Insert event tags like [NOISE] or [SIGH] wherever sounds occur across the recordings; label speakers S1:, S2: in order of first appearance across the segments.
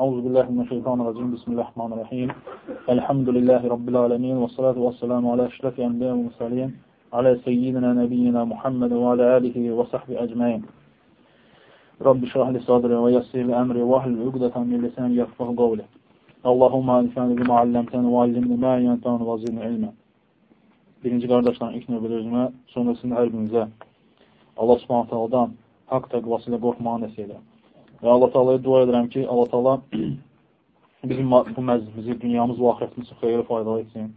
S1: أعوذ بالله من الشيطان الرجيم بسم الله الرحمن الرحيم الحمد لله رب العالمين والصلاة والسلام على أشرف الأنبياء والمرسلين على سيدنا نبينا محمد وعلى آله وصحبه أجمعين رب اشرح لي صدري ويسر لي أمري واحلل عقدة من لساني يفقه قولي اللهم انفعني بما علمتني وعلمني ما ينفعني وزدني علما Birinci qardaşların ilk növbədə özümə, sonrasında hər birinizə Allah subhanət haladan haqq təqvası ilə qorxmağı nəsə elə. Və Allah Taala'ya dua edirəm ki, Allah Taala [CLEARS THROAT] bizim bu məclisimizi, dünyamız və axirətimiz xeyirli faydalı etsin.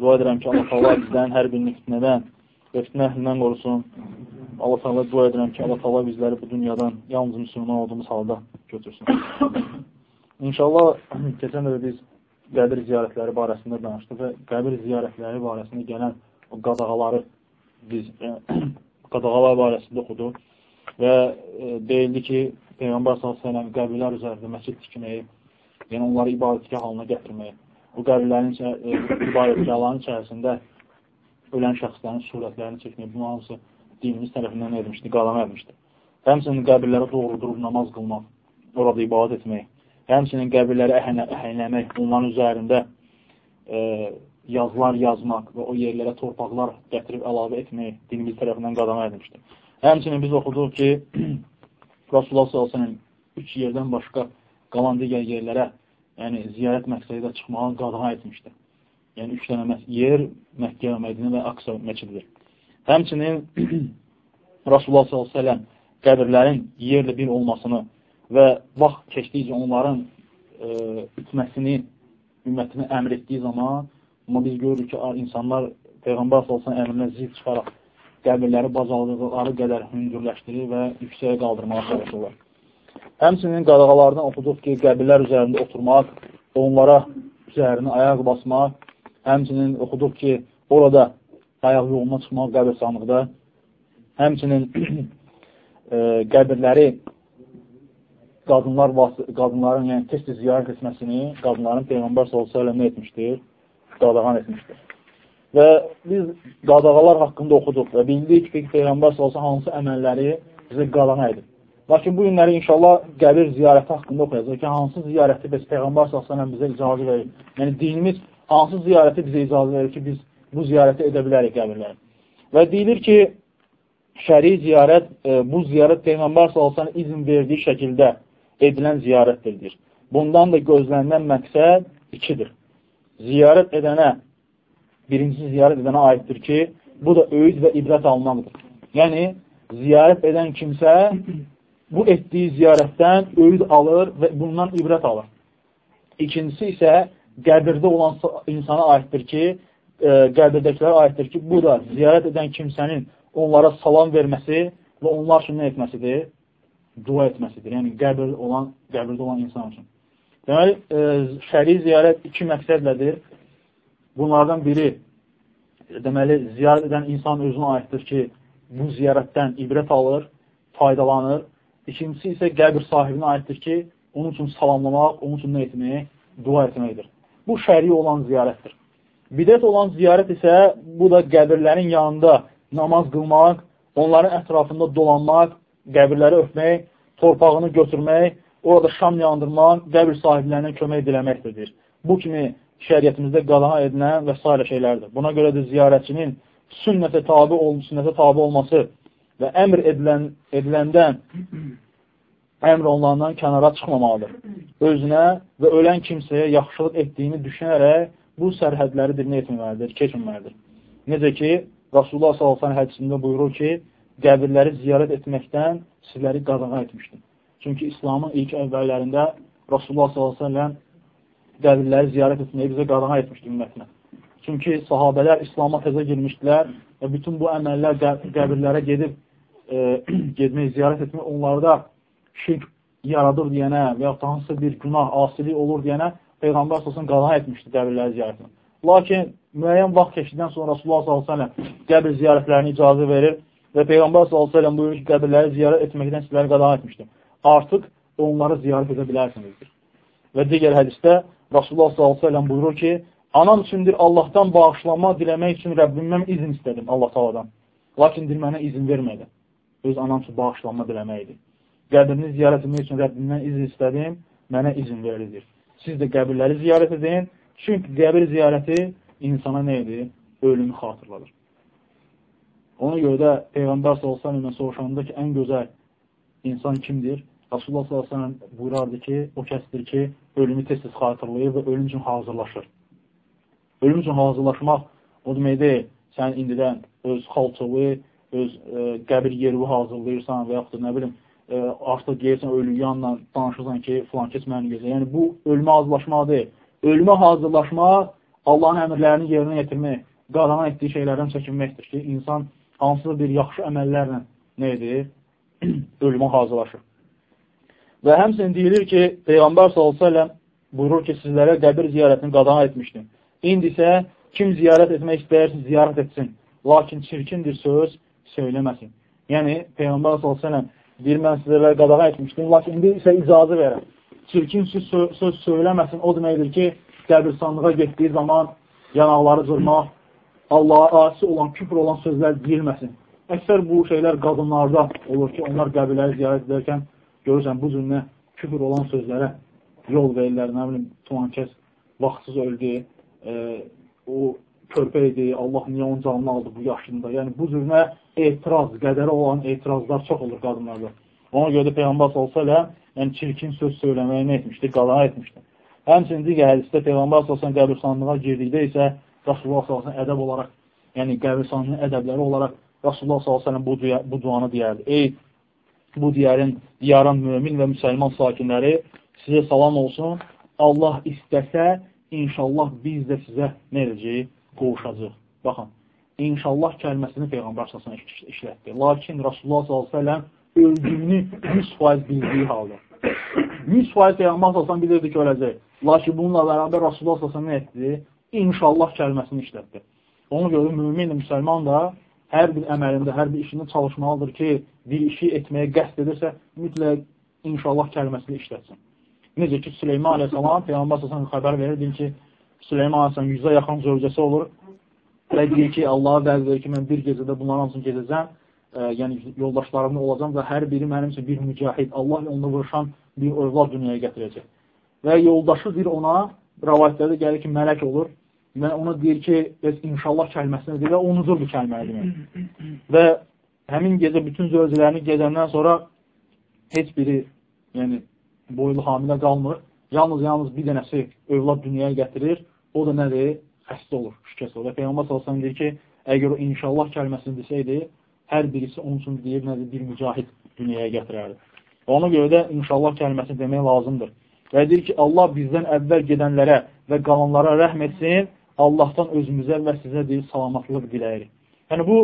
S1: Dua edirəm ki, Allah Taala bizdən hər birini fitnədən və fitnə əhlindən qorusun. Allah Taala dua edirəm ki, Allah Taala bizləri bu dünyadan yalnız müsəlman olduğumuz halda götürsün. [CLEARS THROAT] İnşallah [CLEARS THROAT] keçən dəfə biz qəbir ziyarətləri barəsində danışdıq və qəbir ziyarətləri barəsində gələn o qadağaları biz qadağalar barəsində oxuduq və e, deyildi ki, Peyğəmbər s.ə.v qəbirlər üzərində məscid tikməyi, yəni onları ibadətgah halına gətirməyi, bu qəbirlərin e, ibadətgahların içərisində ölən şəxslərin surətlərini çəkməyi, bunu hamısı dinimiz tərəfindən edilmişdir, qadama edilmişdir. Həmçinin qəbirlərə doğru durub namaz qılmaq, orada ibadət etmək, həmçinin qəbirləri əhənləmək, onların üzərində e, yazılar yazmaq və o yerlərə torpaqlar gətirib əlavə etmək dinimiz tərəfindən qadama edilmişdir. Həmçinin biz oxuduq ki, Rasulullah s.ə.v üç yerdən başqa qalan digər yerlərə, yəni ziyarət məqsədi də çıxmağı qadağan etmişdir. Yəni üç dənə yer Məkkə Mədinə və Aqsa məkididir. Həmçinin [CLEARS THROAT] Rasulullah s.ə.v qəbirlərin yerlə bir olmasını və vaxt keçdikcə onların e, ütməsini ümmətinə əmr etdiyi zaman, amma biz görürük ki, insanlar Peyğəmbər s.ə.v əmrinə zil çıxaraq qəbirləri bacaldıqları qədər hündürləşdirir və yüksəyə qaldırmağa çalışırlar. Həmçinin qadağalardan oxuduq ki, qəbirlər üzərində oturmaq, onlara üzərini ayaq basmaq, həmçinin oxuduq ki, orada ayaq yoluna çıxmaq qəbirstanlıqda, həmçinin [CLEARS THROAT] e, qəbirləri qadınlar qadınların yəni tez-tez ziyarət etməsini qadınların Peyğəmbər s.ə.v etmişdir, qadağan etmişdir. Və biz qadağalar haqqında oxuduq və bildik ki, Peyğəmbər salsa hansı əməlləri bizə qadağan edib. Lakin bu günləri inşallah qəbir ziyarəti haqqında oxuyacaq ki, hansı ziyarəti biz Peyğəmbər salsa bizə icazə verir. Yəni, dinimiz hansı ziyarəti bizə icazə verir ki, biz bu ziyarəti edə bilərik qəbirləri. Və deyilir ki, şəri ziyarət, e, bu ziyarət Peyğəmbər salsan izin verdiyi şəkildə edilən ziyarətdir. Bundan da gözlənilən məqsəd ikidir. Ziyarət edənə birincisi ziyarət edənə aiddir ki, bu da öyüd və ibrət almaqdır. Yəni, ziyarət edən kimsə bu etdiyi ziyarətdən öyüd alır və bundan ibrət alır. İkincisi isə qəbirdə olan insana aiddir ki, e, qəbirdəkilərə aiddir ki, bu da ziyarət edən kimsənin onlara salam verməsi və onlar üçün nə etməsidir? Dua etməsidir. Yəni, qəbir olan, qəbirdə olan insan üçün. Deməli, e, şəri ziyarət iki məqsədlədir. Bunlardan biri, deməli, ziyarət edən insan özünə aiddir ki, bu ziyarətdən ibrət alır, faydalanır. İkincisi isə qəbir sahibinə aiddir ki, onun üçün salamlamaq, onun üçün nə etmək? Dua etməkdir. Bu şəri olan ziyarətdir. Bidət olan ziyarət isə bu da qəbirlərin yanında namaz qılmaq, onların ətrafında dolanmaq, qəbirləri öpmək, torpağını götürmək, orada şam yandırmaq, qəbir sahiblərinə kömək diləməkdir. Bu kimi şəriətimizdə qadağan edilən və s. şeylərdir. Buna görə də ziyarətçinin sünnətə tabi, ol, sünnətə tabi olması və əmr edilən, ediləndən əmr olunandan kənara çıxmamalıdır. Özünə və ölən kimsəyə yaxşılıq etdiyini düşünərək bu sərhədləri dirinə etməməlidir, keçməməlidir. Necə ki, Rasulullah s.ə.v hədisində buyurur ki, qəbirləri ziyarət etməkdən sizləri qadağan etmişdim. Çünki İslamın ilk əvvəllərində Rasulullah s.ə.v qəbirləri ziyarət etməyi bizə qadağan etmişdi ümmətinə. Çünki sahabələr İslama təzə girmişdilər və bütün bu əməllər qəbirlərə gedib e, [CLEARS THROAT] gedmək, ziyarət etmək onlarda şirk yaradır deyənə və yaxud da hansısa bir günah, asilik olur deyənə Peyğəmbər səsin qadağan etmişdi qəbirləri ziyarətini. Lakin müəyyən vaxt keçdikdən sonra Rasulullah s.ə.v qəbir ziyarətlərini icazə verir və Peyğəmbər s.ə.v buyurur ki, qəbirləri ziyarət etməkdən sizləri qadağan etmişdir. Artıq onları ziyarət edə bilərsinizdir. Və digər hədisdə Rasulullah s.ə.v buyurur ki, anam üçündür Allahdan bağışlanma diləmək üçün Rəbbimdən izin istədim Allah taladan. Lakin mənə izin vermədi. Öz anam üçün bağışlanma diləməkdir. Qədrini ziyarət etmək üçün Rəbbimdən izin istədim, mənə izin verilir. Siz də qəbirləri ziyarət edin. Çünki qəbir ziyarəti insana nə edir? Ölümü xatırladır. Ona görə də Peyğəmbər s.ə.və soruşanda ki, ən gözəl insan kimdir? Rasulullah s.ə.v buyurardı ki, o kəsdir ki, ölümü tez-tez xatırlayır və ölüm üçün hazırlaşır. Ölüm üçün hazırlaşmaq o demək deyil, sən indidən öz xalçığı, öz e, qəbir yeri hazırlayırsan və yaxud da nə bilim, e, artıq gəlirsən ölüyanla danışırsan ki, filan keç məni gözlə. Yəni, bu ölümə hazırlaşmaq deyil. Ölümə hazırlaşmaq Allahın əmrlərini yerinə yetirmək, qadana etdiyi şeylərdən çəkinməkdir ki, insan hansısa bir yaxşı əməllərlə nə edir? [CLEARS THROAT] ölümə hazırlaşır. Və həmsinin deyilir ki, Peyğəmbər s.ə.v buyurur ki, sizlərə qəbir ziyarətini qadağan etmişdim. İndi isə kim ziyarət etmək istəyirsə, ziyarət etsin. Lakin çirkindir söz söyləməsin. Yəni, Peyğəmbər s.ə.v deyir, mən sizlərə qadağan etmişdim, lakin indi isə icazı verəm. Çirkin söz, söz söyləməsin, o deməkdir ki, qəbirstanlığa getdiyi zaman yanaqları cırmaq, Allaha asi olan, küfr olan sözlər deyilməsin. Əksər bu şeylər qadınlarda olur ki, onlar qəbiləri ziyarət edərkən görürsən, bu cür nə küfür olan sözlərə yol verirlər, nə bilim, tuman kəs vaxtsız öldü, e, o körpə idi, Allah niyə onun canını aldı bu yaşında. Yəni, bu cür nə etiraz, qədərə olan etirazlar çox olur qadınlarda. Ona görə də Peyğəmbər s.ə.v yəni, çirkin söz söyləməyi nə etmişdi? Qadana etmişdi. Həmçinin digər hədisdə Peyğəmbər s.ə.v qəbirstanlığa girdikdə isə Rasulullah s.ə.v ədəb olaraq, yəni qəbirstanlığın ədəbləri olaraq Rasulullah s.ə.v bu, bu duanı deyərdi. Ey bu diyarın, diyarın mümin və müsəlman sakinləri sizə salam olsun. Allah istəsə, inşallah biz də sizə nə edəcəyik? Qovuşacaq. Baxın, inşallah kəlməsini Peyğəmbər səsənə işlətdi. Lakin Rasulullah s.ə.v öldüyünü 100% bildiyi halda. 100% Peyğəmbər səsənə bilirdi ki, öləcək. Lakin bununla bərabər Rasulullah s.ə.v nə etdi? İnşallah kəlməsini işlətdi. Ona görə mümin müsəlman da hər bir əməlində, hər bir işində çalışmalıdır ki, bir işi etməyə qəsd edirsə, mütləq inşallah kəlməsini işlətsin. Necə ki, Süleyman aleyhissalam, Peyğəmbər səsən xəbər verir, ki, Süleyman aleyhissalam yüzə yaxın zövcəsi olur və deyir ki, Allaha vəz verir ki, mən bir gecədə bunların hamısını gedəcəm, ə, yəni yoldaşlarımda olacam və hər biri mənim üçün bir mücahid, Allah yolunda vuruşan bir övlad dünyaya gətirəcək. Və yoldaşı bir ona, rəvayətlərdə gəlir ki, mələk olur və ona deyir ki, bəs inşallah kəlməsini deyir və unudur bu kəlməni demək. [LAUGHS] və həmin gecə bütün zövcələrini gedəndən sonra heç biri yəni, boylu hamilə qalmır. Yalnız, yalnız bir dənəsi övlad dünyaya gətirir. O da nədir? Xəstə olur, şükəst olur. Və Peyğəmbər sallallahu deyir ki, əgər o inşallah kəlməsini desəydi, hər birisi onun üçün deyir, nədir? Bir mücahid dünyaya gətirərdi. Ona görə də inşallah kəlməsini demək lazımdır. Və deyir ki, Allah bizdən əvvəl gedənlərə və qalanlara rəhm etsin Allahdan özümüzə və sizə deyil, salamatlıq diləyirik. Yəni, bu,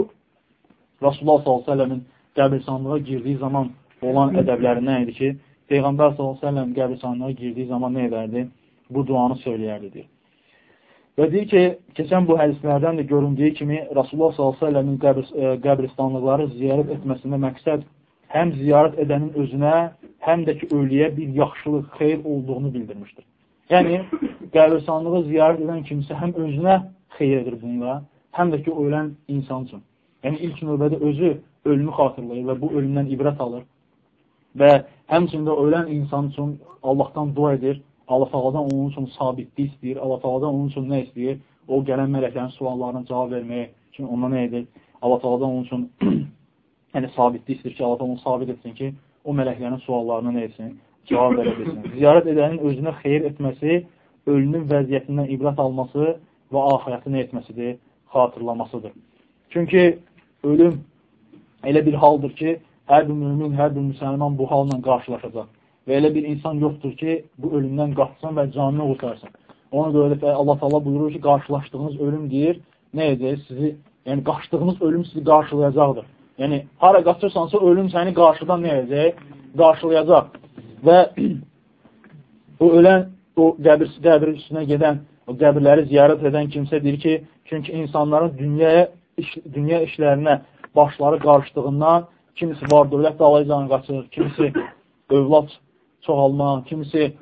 S1: Rasulullah s.ə.v-in qəbirsanlığa girdiyi zaman olan ədəblərindən idi ki, Peyğəmbər s.ə.v qəbirsanlığa girdiyi zaman nə edərdi? Bu duanı söyləyərdi, deyir. Və deyir ki, keçən bu hədislərdən də göründüyü kimi Rasulullah s.ə.v-in qəbir, e, qəbirstanlıqları ziyarət etməsində məqsəd həm ziyarət edənin özünə, həm də ki, ölüyə bir yaxşılıq, xeyr olduğunu bildirmişdir. Yəni, qəbirstanlığı ziyarət edən kimsə həm özünə xeyr edir bununla, həm də ki, ölən insan üçün. Yəni, ilk növbədə özü ölümü xatırlayır və bu ölümdən ibrət alır. Və həmçində ölən insan üçün Allahdan dua edir, Allah Tağadan onun üçün sabitlik istəyir, Allah Tağadan onun üçün nə istəyir? O gələn mələklərin suallarına cavab verməyə üçün ona nə edir? Allah Tağadan onun üçün [CLEARS THROAT] yəni sabitlik istəyir ki, Allah onu sabit etsin ki, o mələklərin suallarına nə etsin? Cavab verə bilsin. Ziyarət edənin özünə xeyir etməsi ölünün vəziyyətindən ibrət alması və ahirəti nə etməsidir? Xatırlamasıdır. Çünki ölüm elə bir haldır ki, hər bir mümin, hər bir müsəlman bu halla qarşılaşacaq. Və elə bir insan yoxdur ki, bu ölümdən qaçsın və canını qurtarsın. Ona görə də Allah Allah buyurur ki, qarşılaşdığınız ölüm deyir, nə edəcək? Sizi, yəni qaçdığınız ölüm sizi qarşılayacaqdır. Yəni, hara qaçırsansa ölüm səni qarşıdan nə edəcək? Qarşılayacaq. Və [CLEARS THROAT] o ölən o qəbir, qəbir üstünə gedən, o qəbirləri ziyarət edən kimsə deyir ki, çünki insanların dünyaya, iş, dünya işlərinə başları qarışdığından kimisi var dövlət dalayıcanı qaçır, kimisi övlad çoxalmaq, kimisi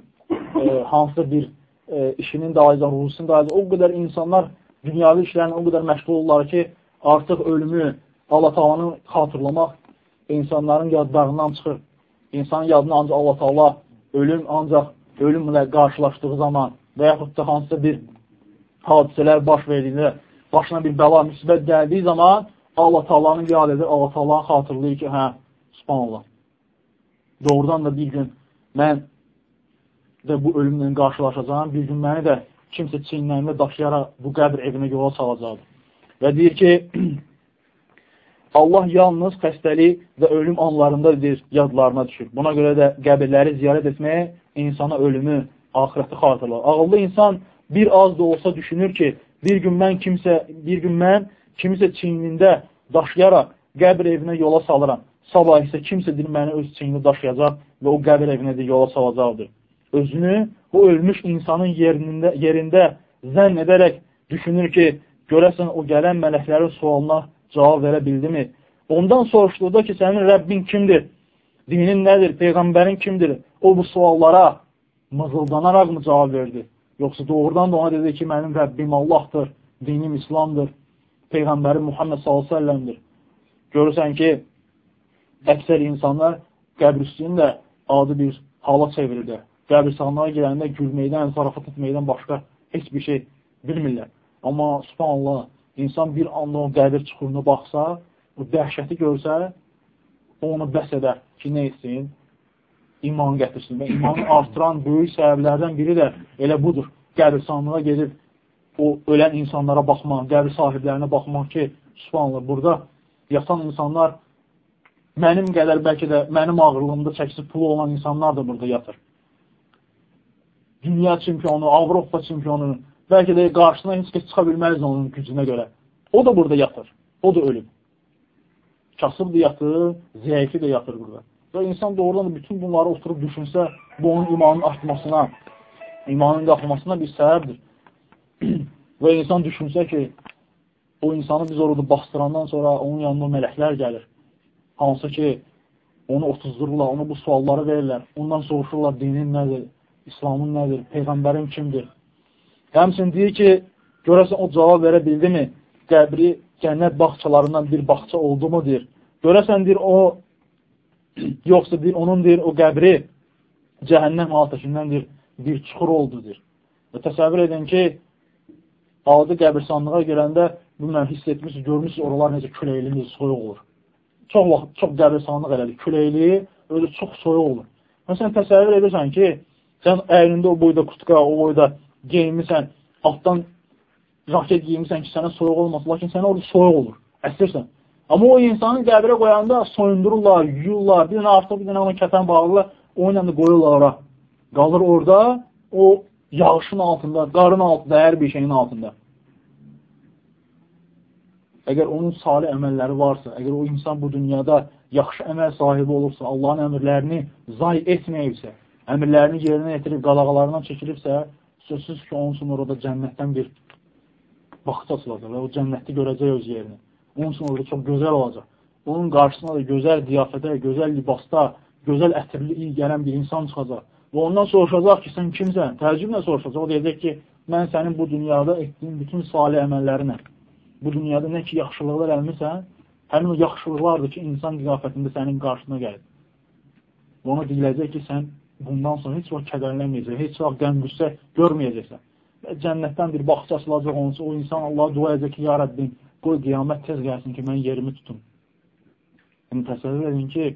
S1: e, hansısa bir e, işinin dalayıcan, ruhusunu dalayıcan, o qədər insanlar dünyavi işlərinə o qədər məşğul olurlar ki, artıq ölümü, Allah talanı xatırlamaq insanların yadlarından çıxır. İnsanın yadına ancaq Allah taala ölüm ancaq ölümlə qarşılaşdığı zaman və yaxud da hansısa bir hadisələr baş verdiyində, başına bir bəla, müsibət gəldiyi zaman Allah Taala'nı yad edir, Allah Taala'nı xatırlayır ki, hə, subhanallah. Doğrudan da bir gün mən də bu ölümlə qarşılaşacağam, bir gün məni də kimsə çiynlərində daşıyaraq bu qəbr evinə yola salacaqdır. Və deyir ki, [CLEARS THROAT] Allah yalnız xəstəlik və ölüm anlarında deyir, yadlarına düşür. Buna görə də qəbirləri ziyarət etməyə insana ölümü, ahirəti xatırlar. Ağıllı insan bir az da olsa düşünür ki, bir gün mən kimsə, bir gün mən kimisə çiynində daşıyaraq qəbir evinə yola salıram. Sabah isə kimsədir məni öz çiynində daşıyacaq və o qəbir evinə də yola salacaqdır. Özünü o ölmüş insanın yerində, yerində zənn edərək düşünür ki, görəsən o gələn mələklərin sualına cavab verə bildimi? Ondan soruşduqda ki, sənin Rəbbin kimdir? Dinin nədir? Peyğəmbərin kimdir? O bu suallara mızıldanaraqmı cavab verdi? Yoxsa doğrudan da ona dedi ki, mənim Rəbbim Allahdır, dinim İslamdır, Peyğəmbərim Muhammed s.ə.vədir. Görürsən ki, əksər insanlar qəbrüstünün də adi bir hala çevirirlər. Qəbristanlığa girəndə gülməkdən, zarafat etməkdən başqa heç bir şey bilmirlər. Amma subhanallah, insan bir anda o qəbir çuxuruna baxsa, o dəhşəti görsə, o onu bəs edər ki, nə etsin? İman gətirsin. Və imanı artıran böyük səbəblərdən biri də elə budur. Qəbirsanlığa gedib o ölən insanlara baxmaq, qəbir sahiblərinə baxmaq ki, subhanallah, burada yatan insanlar mənim qədər bəlkə də mənim ağırlığımda çəkisi pulu olan insanlar da burada yatır. Dünya çempionu, Avropa çempionu, bəlkə də qarşısına heç kəs çıxa bilməz onun gücünə görə. O da burada yatır. O da ölüm. Kasıb da yatır, zəifi də yatır burada. Və insan doğrudan da bütün bunları oturub düşünsə, bu onun imanın artmasına, imanın qalxmasına bir səbəbdir. [CLEARS THROAT] Və insan düşünsə ki, o insanı biz orada bastırandan sonra onun yanına mələklər gəlir. Hansı ki, onu otuzdururlar, ona bu sualları verirlər. Ondan soruşurlar, dinin nədir, İslamın nədir, Peyğəmbərin kimdir? Həmçin deyir ki, görəsən o cavab verə bildimi? Qəbri cənnət baxçalarından bir baxça oldu mu, deyir. Görəsən, deyir, o, [CLEARS THROAT] yoxsa deyir, onun deyir, o qəbri cəhənnəm ateşindəndir, bir çuxur oldu, deyir. Və təsəvvür edin ki, adi qəbirsanlığa girəndə bu mən hiss etmişsiniz, görmüşsünüz, oralar necə küləkli, soyuq olur. Çox vaxt, çox qəbirsanlıq elədir. Küləkli, öyle çox soyuq olur. Məsələn, təsəvvür edirsən ki, sən əynində o boyda kutqa, o boyda geyinmirsən, altdan raket giymirsən ki, sənə soyuq olmasın, lakin sənə orada soyuq olur, əsirsən. Amma o insanı qəbirə qoyanda soyundururlar, yuyurlar, bir dənə artıq bir dənə ona kəfən bağlılar, o ilə də qoyurlar ora. Qalır orada, o yağışın altında, qarın altında, hər bir şeyin altında. Əgər onun salih əməlləri varsa, əgər o insan bu dünyada yaxşı əməl sahibi olursa, Allahın əmrlərini zay etməyibsə, əmrlərini yerinə yetirib, qalaqalarından çəkilibsə, sözsüz ki, onun üçün orada cənnətdən bir baxça açılacaq və o cənnətdə görəcək öz yerini. Onun üçün orada çox gözəl olacaq. Onun qarşısına da gözəl qiyafədə, gözəl libasda, gözəl ətirli iyi gələn bir insan çıxacaq. Və ondan soruşacaq ki, sən kimsən? Təəccüblə soruşacaq. O deyəcək ki, mən sənin bu dünyada etdiyin bütün salih əməllərinə, bu dünyada nə ki, yaxşılıqlar əlmirsən, həmin o yaxşılıqlardır ki, insan qiyafətində sənin qarşına gəlir. Və ona deyiləcək ki, sən bundan sonra heç vaxt kədərlənməyəcək, heç vaxt qəm-qüssə görməyəcəksən. Cənnətdən bir baxış açılacaq onun o insan Allah dua edəcək ki, ya Rəbbim, qoy qiyamət tez gəlsin ki, mən yerimi tutum. Yəni, təsəvvür edin ki,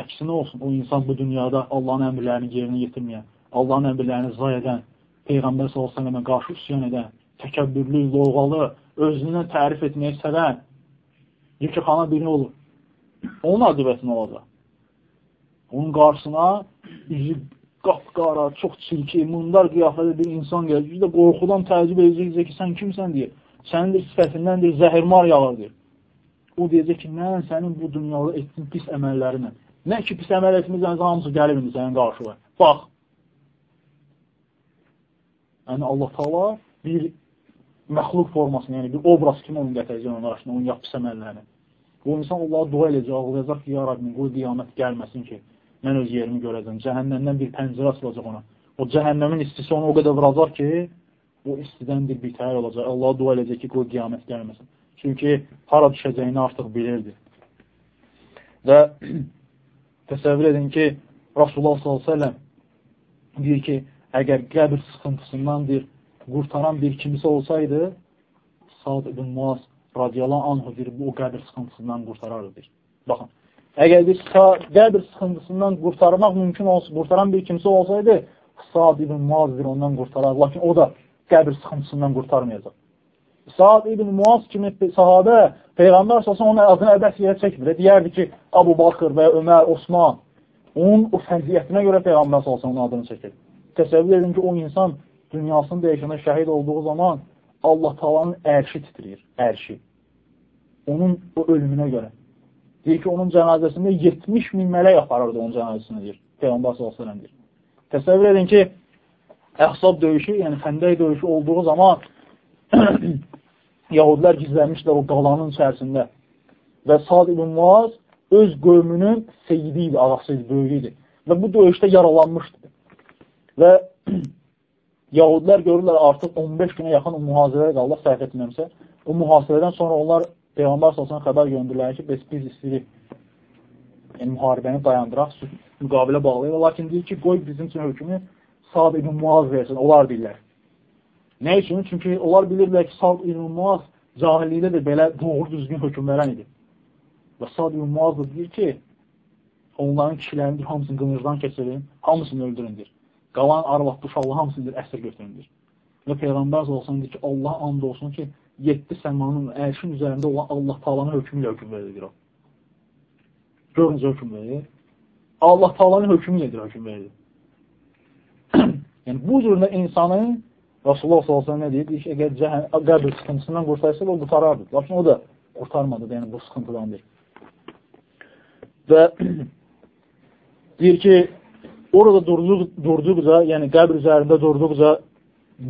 S1: əksinə olsun, o insan bu dünyada Allahın əmrlərini yerinə yetirməyən, Allahın əmrlərini zay edən, Peyğəmbər s.ə.və qarşı üsyan edən, təkəbbürlü, lovğalı, özündən tərif etməyi sevən, yekəxana biri olur. Onun aqibətinə olacaq. Onun qarşısına üzü qapqara, çox çirkin, mundar qiyafədə bir insan gəlir. Biz də qorxudan təəccüb edəcək ki, sən kimsən deyir. Sənin də sifətindən deyir, zəhirmar yağır deyir. O deyəcək ki, nə sənin bu dünyada etdiyin pis əməllərinə. Nə ki, pis əməl etmirsən, hamısı gəlir indi sənin qarşıva. Bax. Yəni, Allah taala bir məxluq formasını, yəni bir obraz kimi onu gətirəcək onun qarşısına, onun yap pis əməllərini. O insan Allaha dua edəcək, ağlayacaq ki, ya Rabbim, qoy qiyamət gəlməsin ki, mən öz yerimi görəcəm. Cəhənnəmdən bir pəncərə açılacaq ona. O cəhənnəmin istisi onu o qədər vuracaq ki, o istidən bir bitər olacaq. Allah dua edəcək ki, qoy qiyamət gəlməsin. Çünki hara düşəcəyini artıq bilirdi. Və təsəvvür edin ki, Rasulullah s.ə.v deyir ki, əgər qəbir sıxıntısından deyir, qurtaran bir kimsə olsaydı, Sad ibn Muaz radiyallahu anhu deyir, bu o qəbir sıxıntısından qurtarardı deyir. Baxın, əgər bir qəbir sıxıntısından qurtarmaq mümkün olsa, qurtaran bir kimsə olsaydı, Sad ibn Muaz deyir, ondan qurtarar. Lakin o da qəbir sıxıntısından qurtarmayacaq. Saad ibn Muaz kimi sahabə Peyğəmbər salsın onun adını əbəs yerə çəkmir. Deyərdi ki, Abu Bakır və Ömər, Osman onun o fəziyyətinə görə Peyğəmbər salsın onun adını çəkir. Təsəvvür edin ki, o insan dünyasını dəyişəndə şəhid olduğu zaman Allah talanın ərşi titriyir, ərşi. Onun o ölümünə görə. Deyir ki, onun cənazəsində 70 min mələk aparırdı onun cənazəsini, deyir. Peyğəmbər sallallahu deyir. Təsəvvür edin ki, Əhsab döyüşü, yəni Xəndək döyüşü olduğu zaman [CLEARS THROAT] Yahudilər gizlənmişlər o qalanın içərisində. Və Sad ibn Muaz öz qövmünün seyidi idi, ağası idi, böyüyü idi. Və bu döyüşdə yaralanmışdı. Və [CLEARS THROAT] Yahudilər görürlər artıq 15 günə yaxın o mühazirəyə qaldı, səhv etmirəmsə. O mühasirədən sonra onlar Peyğəmbər salsana xəbər göndürürlər ki, biz, biz istəyirik yəni, müharibəni dayandıraq, müqabilə bağlayıq. Lakin deyir ki, qoy bizim üçün hökmü Sad ibn Muaz versin, onlar deyirlər. Nə üçün? Çünki onlar bilirlər ki, Sad ibn Muaz cahillikdə də belə doğru düzgün hökm verən idi. Və Sad ibn Muaz da deyir ki, onların kişilərinin hamısını qınırdan keçirin, hamısını öldüründür. Qalan arvad, uşaqlı hamısını əsir götüründür. Və Peyğəmbər olsan deyir ki, Allah and olsun ki, yeddi səmanın ərşin üzərində olan Allah talanın hökmü ilə hökm verilir. Görünüz hökm verir. Allah talanın hökmü ilə hökm verilir. [CLEARS THROAT] yəni, bu cürlə insanın Rasulullah sallallahu nə deyir? Deyir ki, əgər cəhən, qəbr sıxıntısından qurtarsaydı, o qurtarardı. Lakin o da qurtarmadı, yəni bu sıxıntıdandır. Və [CLEARS THROAT] deyir ki, orada durduq, durduqca, yəni qəbr üzərində durduqca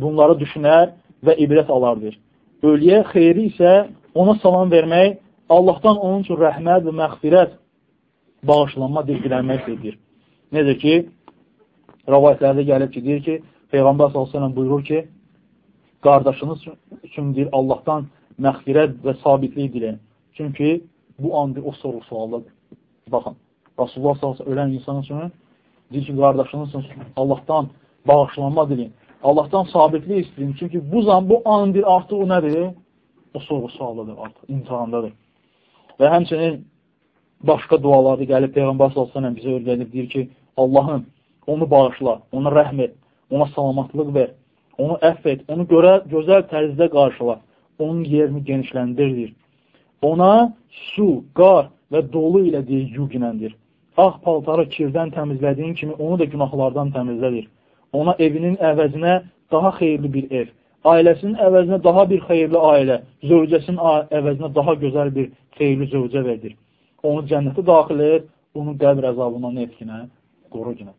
S1: bunları düşünər və ibrət alardır. Ölüyə xeyri isə ona salam vermək, Allahdan onun üçün rəhmət və məxfirət bağışlanma dilgilənməkdir. Necə ki, rəvayətlərdə gəlib ki, deyir ki, Peyğəmbər s.ə.v buyurur ki, qardaşınız üçün deyir, Allahdan məxfirət və sabitlik diləyin. Çünki bu andır o soru sualdadır. Baxın, Rasulullah s.ə.v ölən insan üçün deyir ki, qardaşınız üçün Allahdan bağışlanma diləyin. Allahdan sabitlik istəyin. Çünki bu zaman, bu andır artıq o nədir? O soru sualdadır artıq, imtihandadır. Və həmçinin başqa dualarda gəlib Peyğəmbər s.ə.v bizə öyrədib, deyir ki, Allahım onu bağışla, ona rəhm et, ona salamatlıq ver, onu əff et, onu görə, gözəl tərzdə qarşıla, onun yerini genişləndirdir. Ona su, qar və dolu ilə deyə yuginəndir. Ağ paltarı kirdən təmizlədiyin kimi onu da günahlardan təmizlədir. Ona evinin əvəzinə daha xeyirli bir ev, ailəsinin əvəzinə daha bir xeyirli ailə, zövcəsinin əvəzinə daha gözəl bir xeyirli zövcə verdir. Onu cənnətə daxil et, onu qəbr əzabından etkinə, qoru günə.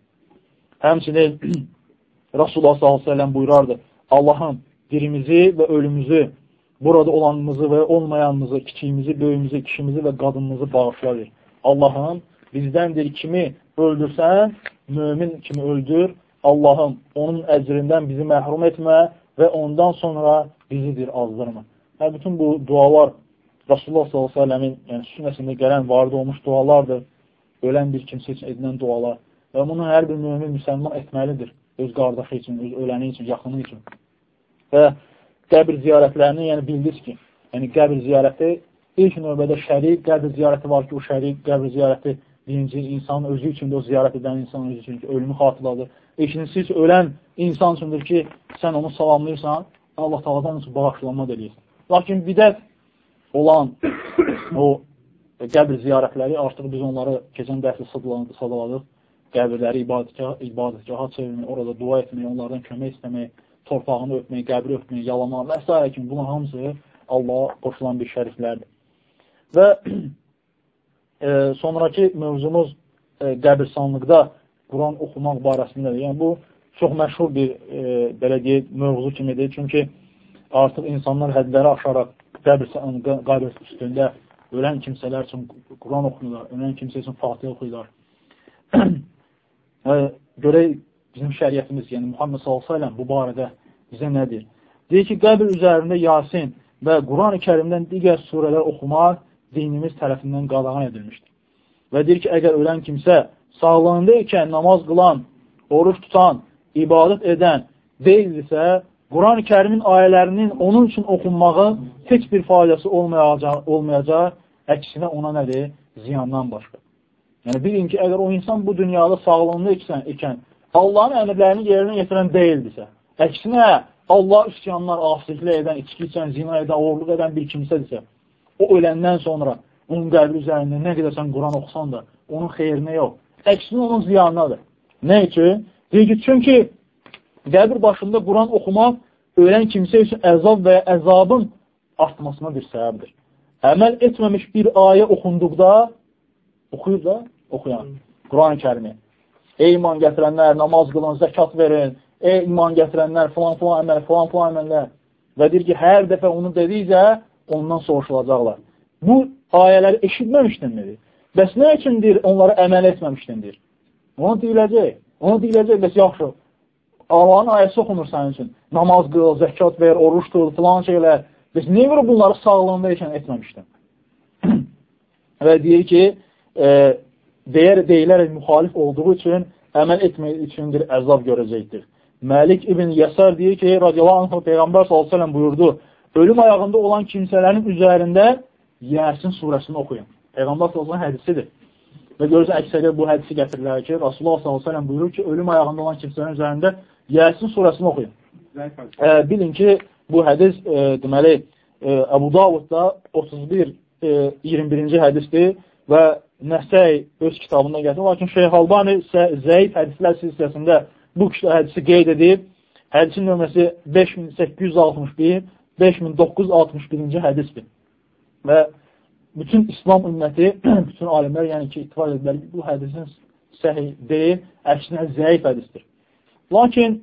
S1: Həmçinin [CLEARS THROAT] Rasulullah s.ə.v buyurardı, Allahım dirimizi və ölümümüzü, burada olanımızı və olmayanımızı, kiçiyimizi, böyümüzü, kişimizi və qadınımızı bağışladır. Allahım bizdəndir kimi öldürsən, mömin kimi öldür. Allahım onun əcrindən bizi məhrum etmə və ondan sonra bizidir azdırma. Hə, bütün bu dualar Rasulullah s.ə.v-in yəni, sünnəsində gələn vardı olmuş dualardır. Ölən bir kimsə üçün edilən dualar. Və bunu hər bir mümin müsəlman etməlidir öz qardaşı üçün, öz öləni üçün, yaxını üçün. Və qəbir ziyarətlərini, yəni bildiniz ki, yəni qəbir ziyarəti ilk növbədə şərik qəbir ziyarəti var ki, o şərik qəbir ziyarəti birinci insanın özü üçündür, o ziyarət edən insanın özü üçün ki, ölümü xatırladır. İkincisi ölən insan üçündür ki, sən onu salamlayırsan, Allah taladan üçün bağışlanma eləyirsən. Lakin bidət olan o qəbir ziyarətləri, artıq biz onları keçən dərsdə sadaladıq qəbirləri ibadətgaha, ibadətgaha çevirmək, orada dua etmək, onlardan kömək istəmək, torpağını öpmək, qəbri öpmək, yalamaq və s. kimi bunun hamısı Allaha qoşulan bir şəriflərdir. Və e, sonraki mövzumuz e, qəbirsanlıqda Quran oxumaq barəsindədir. Yəni, bu çox məşhur bir, e, belə deyək, mövzu kimidir. Çünki artıq insanlar hədləri aşaraq qəbir, qəbir üstündə ölən kimsələr üçün Quran oxuyurlar, ölən kimsə üçün Fatih oxuyurlar. Və [CLEARS THROAT] görək bizim şəriyyətimiz, yəni Muhammed s.ə.v bu barədə bizə nədir? Deyir ki, qəbr üzərində Yasin və Quran-ı kərimdən digər surələr oxumaq dinimiz tərəfindən qadağan edilmişdir. Və deyir ki, əgər ölən kimsə sağlığında ikən namaz qılan, oruç tutan ibadət edən deyildirsə, Quran-ı kərimin ayələrinin onun üçün oxunmağı heç bir faydası olmayacaq, olmayacaq əksinə ona nədir? Ziyandan başqa. Yəni, bilin ki, əgər o insan bu dünyada sağlığında ikən, ikən Allahın əmrlərini yerinə yetirən deyildirsə, əksinə Allah üstyanlar, asiqlə edən, içki içən, zina edən, oğurluq edən bir kimsədirsə, o öləndən sonra onun qəbri üzərində nə qədər sən Quran oxusan da, onun xeyrinə yox. Əksinə onun ziyanınadır. Nə üçün? Deyir ki, çünki qəbir başında Quran oxumaq ölən kimsə üçün əzab və əzabın artmasına bir səbəbdir. Əməl etməmiş bir ayə oxunduqda, oxuyur da, oxuyan, Quran-ı kərimi. Ey iman gətirənlər, namaz qılın, zəkat verin, ey iman gətirənlər, filan filan əməl, filan filan əməllər. Və deyir ki, hər dəfə onu dedikcə, ondan soruşulacaqlar. Bu ayələri eşitməmişdindir. Bəs nə üçündür onları əməl etməmişdindir? Onu deyiləcək. Onu deyiləcək, bəs yaxşı. Allahın ayəsi oxunur sənin üçün. Namaz qıl, zəkat ver, oruç tut, filan şeylər. Biz niyə görə bunları sağlığında ikən etməmişdim? [CLEARS THROAT] Və deyir ki, e, deyər, deyilərək müxalif olduğu üçün əməl etmək üçündür, əzab görəcəkdir. Məlik ibn Yəsər deyir ki, radiyallahu anh, Peyğəmbər s.ə.v buyurdu, ölüm ayağında olan kimsələrin üzərində Yəsin surəsini oxuyun. Peyğəmbər s.ə.v hədisidir. Və görürsə, əksəriyyət bu hədisi gətirirlər ki, Rasulullah s.ə.v buyurur ki, ölüm ayağında olan kimsələrin üzərində Yasin surəsini oxuyun. E, bilin ki, bu hədis e, deməli e, Əbu Davudda 31 e, 21-ci hədisdir və Nəsəy öz kitabında gətirir. Lakin Şeyh Albani zəif hədislər silsiləsində bu hədisi qeyd edib. Hədisin nömrəsi 5861, 5961-ci hədisdir. Və bütün İslam ümməti, [CLEARS THROAT] bütün alimlər, yəni ki, ittifak edilər ki, bu hədisin səhih deyil, əksinə zəif hədisdir. Lakin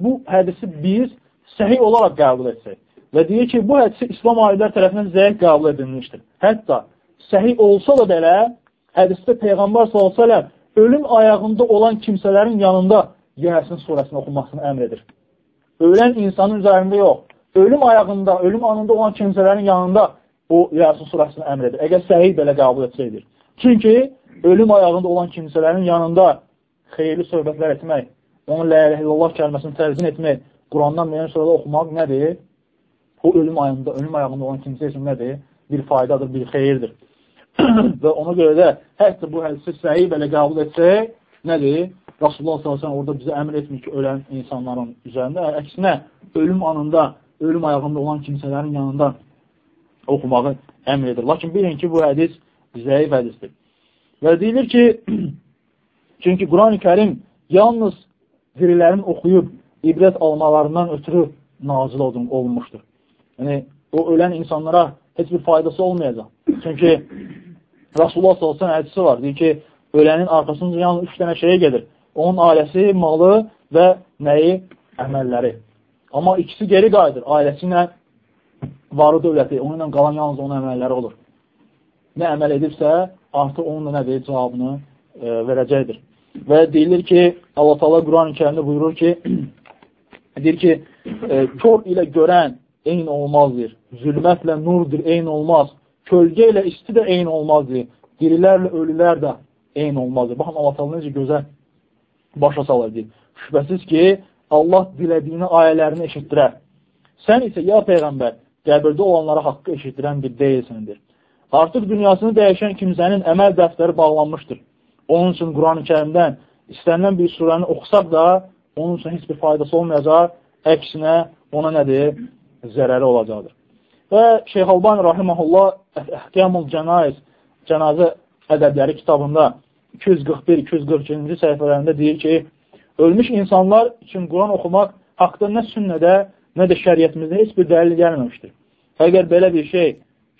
S1: bu hədisi biz səhih olaraq qəbul etsək və deyir ki, bu hədisi İslam alimlər tərəfindən zəif qəbul edilmişdir. Hətta səhih olsa da belə, hədisdə Peyğəmbər s.ə.v ölüm ayağında olan kimsələrin yanında Yəsin surəsini oxunmasını əmr edir. Ölən insanın üzərində yox, ölüm ayağında, ölüm anında olan kimsələrin yanında o Yəsin surəsini əmr edir. Əgər səhih belə qəbul etsəydir. Çünki ölüm ayağında olan kimsələrin yanında xeyirli söhbətlər etmək, onun la ilə illallah kəlməsini təzmin etmək, Qurandan müəyyən surədə oxumaq nədir? O ölüm ayında, ölüm ayağında olan kimsə üçün nədir? Bir faydadır, bir xeyirdir. [CLEARS THROAT] Və ona görə də hətta bu hədisi səhi belə qəbul etsək, nədir? Rasulullah s.ə.v orada bizə əmr etmir ki, ölən insanların üzərində. Əksinə, ölüm anında, ölüm ayağında olan kimsələrin yanında oxumağı əmr edir. Lakin bilin ki, bu hədis zəif hədisdir. Və deyilir ki, [CLEARS THROAT] çünki Quran-ı Kərim yalnız dirilərin oxuyub ibrət almalarından ötürü nazil olunmuşdur. Yəni, o ölən insanlara heç bir faydası olmayacaq. Çünki [CLEARS THROAT] Rasulullah sallallahu hədisi var. Deyir ki, ölənin arxasınca yalnız üç dənə şeyə gedir. Onun ailəsi, malı və nəyi? Əməlləri. Amma ikisi geri qayıdır. Ailəsi ilə varı dövləti, onun ilə qalan yalnız onun əməlləri olur. Nə əməl edibsə, artıq onun da nədir? Cavabını e, verəcəkdir. Və deyilir ki, Allah Taala Quran-ı Kərimdə buyurur ki, [CLEARS THROAT] deyir ki, e, kör ilə görən eyni olmazdır. Zülmətlə nurdur, eyni olmaz. Kölgə ilə isti də eyni olmazdır. Dirilərlə ölülər də eyni olmazdır. Baxın, Allah Taala necə gözəl başa salır deyir. Şübhəsiz ki, Allah dilədiyini ayələrini eşitdirər. Sən isə, ya Peyğəmbər, qəbirdə olanlara haqqı eşitdirən bir deyilsəndir. Artıq dünyasını dəyişən kimsənin əməl dəftəri bağlanmışdır. Onun üçün Quran-ı kərimdən istənilən bir surəni oxusaq da, onun üçün heç bir faydası olmayacaq, əksinə ona nədir? Zərəri olacaqdır. Və Şeyh Albani Rahiməhullah Əhkəmul Cənaiz Cənazə ədəbləri kitabında 241-242-ci səhifələrində deyir ki, ölmüş insanlar üçün Quran oxumaq haqda nə sünnədə, nə də şəriyyətimizdə heç bir dəlil gəlməmişdir. Əgər belə bir şey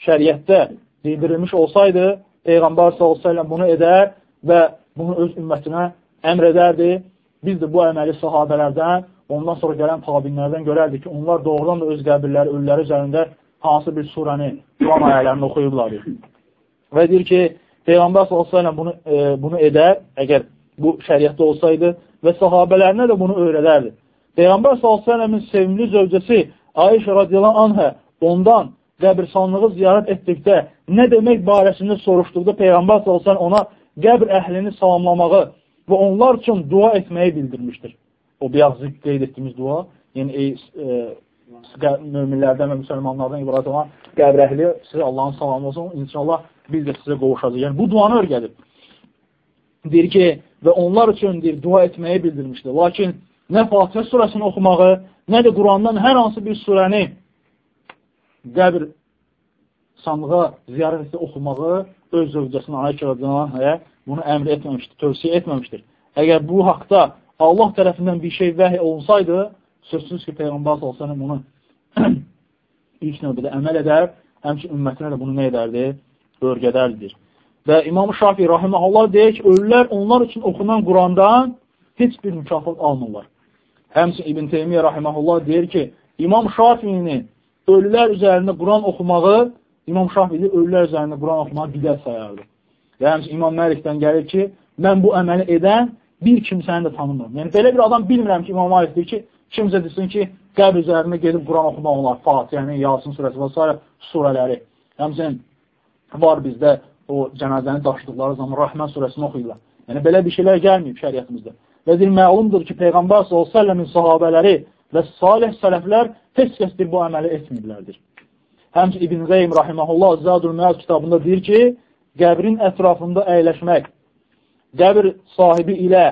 S1: şəriyyətdə bildirilmiş olsaydı, Peyğəmbər s.ə.v bunu edər və bunu öz ümmətinə əmr edərdi. Biz də bu əməli sahabələrdən, ondan sonra gələn tabinlərdən görərdik ki, onlar doğrudan da öz qəbirləri, ölüləri üzərində hansı bir surəni, Quran ayələrini oxuyublar. Və deyir ki, Peyğəmbər s.ə.v bunu, e, bunu edər, əgər bu şəriətdə olsaydı və sahabələrinə də bunu öyrədərdi. Peyğəmbər s.ə.v-in sevimli zövcəsi Ayşə radiyallahu anhə ondan qəbirsanlığı ziyarət etdikdə nə demək barəsində soruşduqda Peyğəmbər s.ə.v ona qəbr əhlini salamlamağı və onlar üçün dua etməyi bildirmişdir. o beyazı qeyd etdiyimiz dua, yəni ey e, möminlərdən və müsəlmanlardan ibarət olan qəbr əhli sizə Allahın salamı olsun, inşallah biz də sizə qovuşacaq. Yəni bu duanı örgədir. Deyir ki, və onlar üçün deyir, dua etməyi bildirmişdir. Lakin nə Fatihə surəsini oxumağı, nə də Qurandan hər hansı bir surəni qəbr sandığa ziyarət oxumağı öz zövcəsinə, Ayşə radiyallahu bunu əmr etməmişdir, tövsiyə etməmişdir. Əgər bu haqda Allah tərəfindən bir şey vəhy olsaydı, sözsüz ki, Peyğəmbər s.ə.v bunu [CLEARS THROAT] ilk növbədə əməl edər, həmçin ümmətinə də bunu nə edərdi? Örgədərdir. Və İmam Şafi rahiməhullah deyir ki, ölülər onlar üçün oxunan Qurandan heç bir mükafat almırlar. Həmçin İbn Teymiyyə rahiməhullah deyir ki, İmam Şafiyinin ölülər üzərində Quran oxumağı, İmam Şafii ölülər üzərində Quran oxumağı bidət sayardı. Və həmçin İmam Məlikdən gəlir ki, mən bu əməli edən bir kimsəni də tanımıram. Yəni, belə bir adam bilmirəm ki, İmam Malik deyir ki, kimsə desin ki, qəbr üzərində gedib Quran oxumaq olar, Fatihəni, Yasin surəsi və s. surələri. Həmçin var bizdə o cənazəni daşıdıqları zaman Rəhmən surəsini oxuyurlar. Yəni, belə bir şeylər gəlməyib şəriyyətimizdə. Və deyir, məlumdur ki, Peyğəmbər s.ə.v-in sahabələri və salih sələflər heç kəs bir bu əməli etməyiblərdir. Həmçin İbn Qeym rahiməhullah Zadul Məaz kitabında deyir ki, qəbrin ətrafında əyləşmək, qəbr sahibi ilə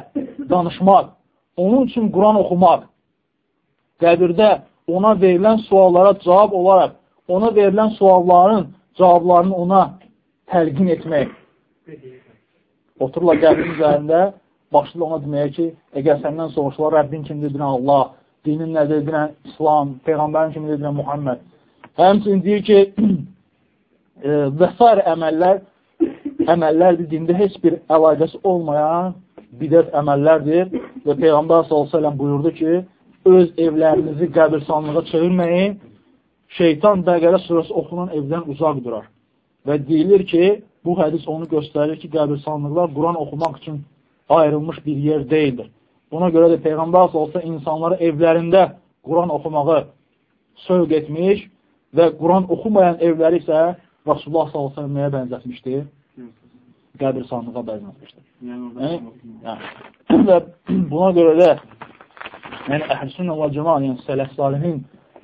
S1: danışmaq, onun üçün Quran oxumaq, qəbirdə ona verilən suallara cavab olaraq, ona verilən sualların cavablarını ona təlqin etmək. Otururlar qəbrin üzərində, başlayır ona deməyə ki, əgər səndən soruşurlar, Rəbbin kimdir, deyilən Allah, dinin nədir, deyilən İslam, Peyğəmbərin kimdir, deyilən Muhammed. Həmçinin deyir ki, [CLEARS THROAT] e, və s. əməllər əməllərdir, dində heç bir əlaqəsi olmayan bidət əməllərdir və Peyğəmbər s.ə.v buyurdu ki, öz evlərinizi qəbirsanlığa çevirməyin, şeytan Bəqərə surəsi oxunan evdən uzaq durar. Və deyilir ki, bu hədis onu göstərir ki, qəbirsanlıqlar Quran oxumaq üçün ayrılmış bir yer deyildir. Buna görə də Peyğəmbər olsa insanları evlərində Quran oxumağı sövq etmiş və Quran oxumayan evləri isə Rasulullah s.ə.və bənzətmişdir qəbirsanlığa bənzətmişdir. Yəni, yəni, və buna görə də yəni əhl-sünnə və cəma, yəni sələf salihin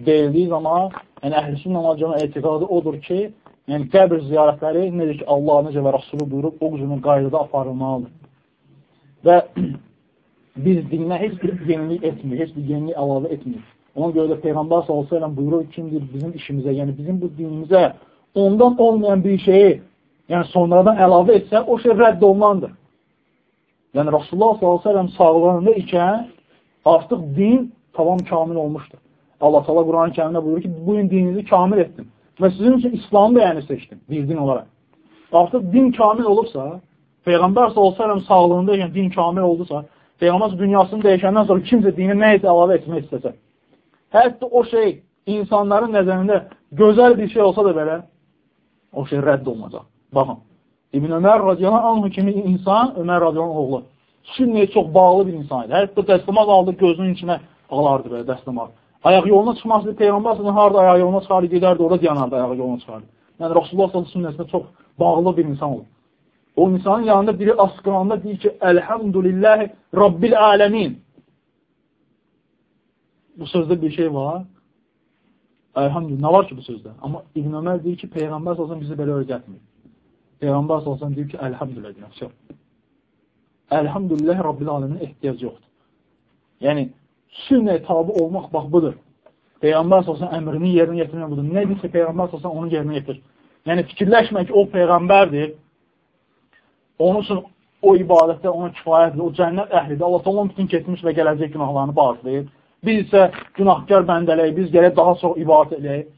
S1: deyildiyi zaman, yəni əhl-sünnə və cəma etiqadı odur ki, yəni qəbir ziyarətləri necə ki, Allah necə və Rasulü buyurub, o qüzünün qaydada aparılmalıdır. Və [CLEARS THROAT] biz dinə heç bir yenilik etmir, heç bir yenilik əlavə etmir. Ona görə də Peyğəmbər s.ə.v buyurur kimdir bizim işimizə, yəni bizim bu dinimizə ondan olmayan bir şeyi yəni sonradan əlavə etsə, o şey rədd olunandır. Yəni Rasulullah s.ə.v sağlığında ikən artıq din tamam kamil olmuşdur. Allah Teala Quran-ı Kərimdə buyurur ki, bu gün dininizi kamil etdim və sizin üçün İslamı bəyəni seçdim bir din olaraq. Artıq din kamil olubsa, Peyğəmbər s.ə.v sağlığında ikən din kamil oldusa, Peyğəmbər dünyasını dəyişəndən sonra kimsə dini nə isə əlavə etmək istəsə, hətta o şey insanların nəzərində gözəl bir şey olsa da belə, o şey rədd olunacaq. Baxın, İbn Ömər radiyallahu anhu kimi insan, Ömər radiyallahu oğlu, sünnəyə çox bağlı bir insan idi. Hətta dəstəmaz aldı, gözünün içinə alardı belə dəstəmaz. Ayaq yoluna çıxması, Peyğəmbər sallallahu harda ayaq yoluna çıxardı, gedərdi, orada dayanardı, ayaq yoluna çıxardı. Yəni Rasulullah sallallahu sünnəsinə çox bağlı bir insan oldu. O insanın yanında biri asqalanda deyir ki, Elhamdülillahi Rabbil aləmin. Bu sözdə bir şey var. Elhamdülillah, nə var ki bu sözdə? Amma İbn Ömər deyir ki, Peyğəmbər sallallahu bizi belə öyrətmir. Peyğəmbər sallallahu deyir ki, əlhamdülillah deyir. Əlhamdülillah Rabbil aləmin ehtiyac yoxdur. Yəni sünnə tabi olmaq bax budur. Peyğəmbər sallallahu əmrini yerinə yetirmək budur. Nə deyirsə Peyğəmbər sallallahu onu yerinə yetir. Yəni fikirləşmək ki, o peyğəmbərdir. Onun üçün o ibadətdə ona kifayətdir, o cənnət əhlidir. Allah onun bütün keçmiş və gələcək günahlarını bağışlayır. Biz isə günahkar bəndələyik, biz gərək daha çox ibadət eləyək.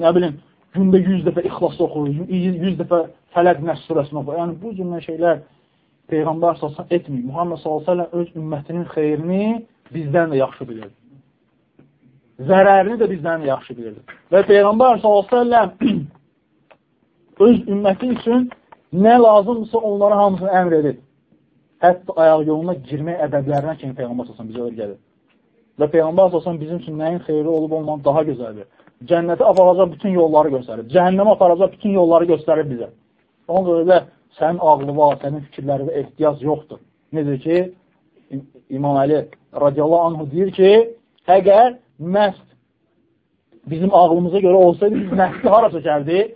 S1: Nə bilim, gündə 100 dəfə ixlas oxuyur, 100 dəfə fələq nəs surəsini oxuyur. Yəni, bu cümlə şeylər Peyğəmbər s.ə.v etməyib. Muhammed s.ə.v öz ümmətinin xeyrini bizdən də yaxşı bilir. Zərərini də bizdən də yaxşı bilirdi. Və Peyğəmbər s.ə.v öz ümməti üçün nə lazımdırsa onlara hamısını əmr edir. Hətta ayaq yoluna girmək ədəblərinə kimi Peyğəmbər s.ə.v bizə öyrədir. Və Peyğəmbər s.ə.v bizim üçün nəyin xeyri olub olmanı daha gözəldir cənnətə aparacaq bütün yolları göstərir. Cəhənnəmə aparacaq bütün yolları göstərir bizə. Ona görə də sənin ağlıva, sənin fikirlərinə ehtiyac yoxdur. Necə ki, İmam Əli radiyallahu anhu deyir ki, əgər məst bizim ağlımıza görə olsaydı, biz məsti hara çəkərdi?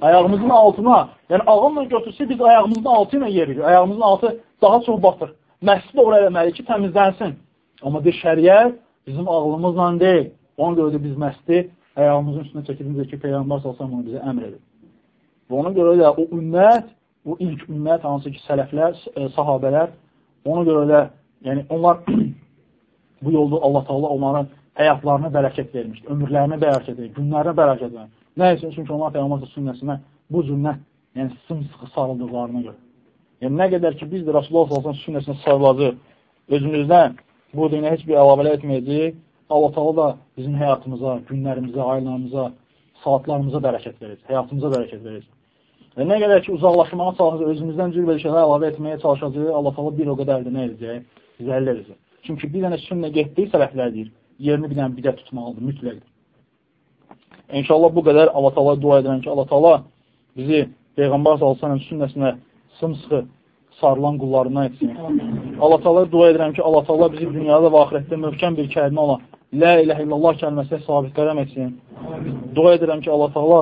S1: Ayağımızın altına, yəni ağımla götürsə, biz ayağımızın altı ilə yeririk. Ayağımızın altı daha çox batır. Məscid oraya eləməli ki, təmizlənsin. Amma bir şəriət bizim ağlımızla deyil. Ona görə də biz məscidi ayağımızın üstünə çəkildiyincə ki, Peyğəmbər salsam onu bizə əmr edir. Və ona görə də o ümmət, o ilk ümmət, hansı ki, sələflər, e, sahabələr, ona görə də, yəni onlar [CLEARS THROAT] bu yolda Allah Taala onların həyatlarına bərəkət vermişdir, ömürlərinə bərəkət vermişdir, günlərinə bərəkət vermişdir. Nə üçün? Çünki onlar Peyğəmbər sünnəsinə bu cürlə, yəni sımsıxı sarıldıqlarına görə. Yəni nə qədər ki, biz də Rasulullah sallallahu sünnəsinə sarılacaq, özümüzdən bu dinə heç bir əlavələr etməyəcəyik, Allah Taala da bizim həyatımıza, günlərimizə, aylarımıza, saatlarımıza bərəkət verəcək, həyatımıza bərəkət verəcək. Və nə qədər ki, uzaqlaşmağa çalışacaq, özümüzdən cürbə şeylər əlavə etməyə çalışacaq, Allah Taala bir o qədər də nə edəcək? Zəlil edəcək. Çünki bir dənə sünnə getdiyi sələflər deyir, yerini bir dənə bidə tutmalıdır, mütləqdir. İnşallah bu qədər Allah Taala dua edirəm ki, Allah Taala bizi Peyğəmbər sallallahu sünnəsinə sımsıxı sarılan qullarından etsin. Allah Taala dua edirəm ki, Allah Taala bizi dünyada və axirətdə möhkəm bir kəlmə olan La ilahe illallah kəlməsinə sabit qədəm etsin. Dua edirəm ki, Allah Taala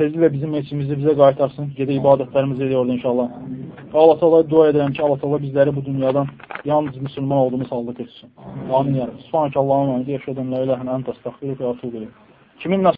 S1: tezliklə bizim meçimizdə bizə qaytarsın, gedə ibadətlərimizi ediyordu inşallah. Allah Taala dua edirəm ki, Allah Taala bizləri bu dünyadan yalnız müsəlman olduğumuz halda keçsin. Amin ya Rabbi. Subhanakallahumma və bihamdika, əşhədu an la ilaha illə ente, əstəğfiruka və ileyk. Kimin